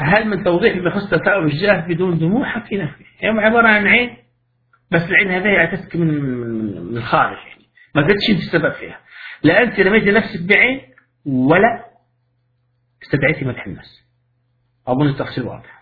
هل من توضيح بخص تفاؤل الجاه بدون دموع؟ حكينا فيه يعني هي عبارة عن عين بس العين هذه اعتزك من من الخارج يعني. ما قلتش أنت السبب فيها. لا أنت رميت نفسك بعين ولا استدعيتي مدح الناس. أظن التفصيل واضح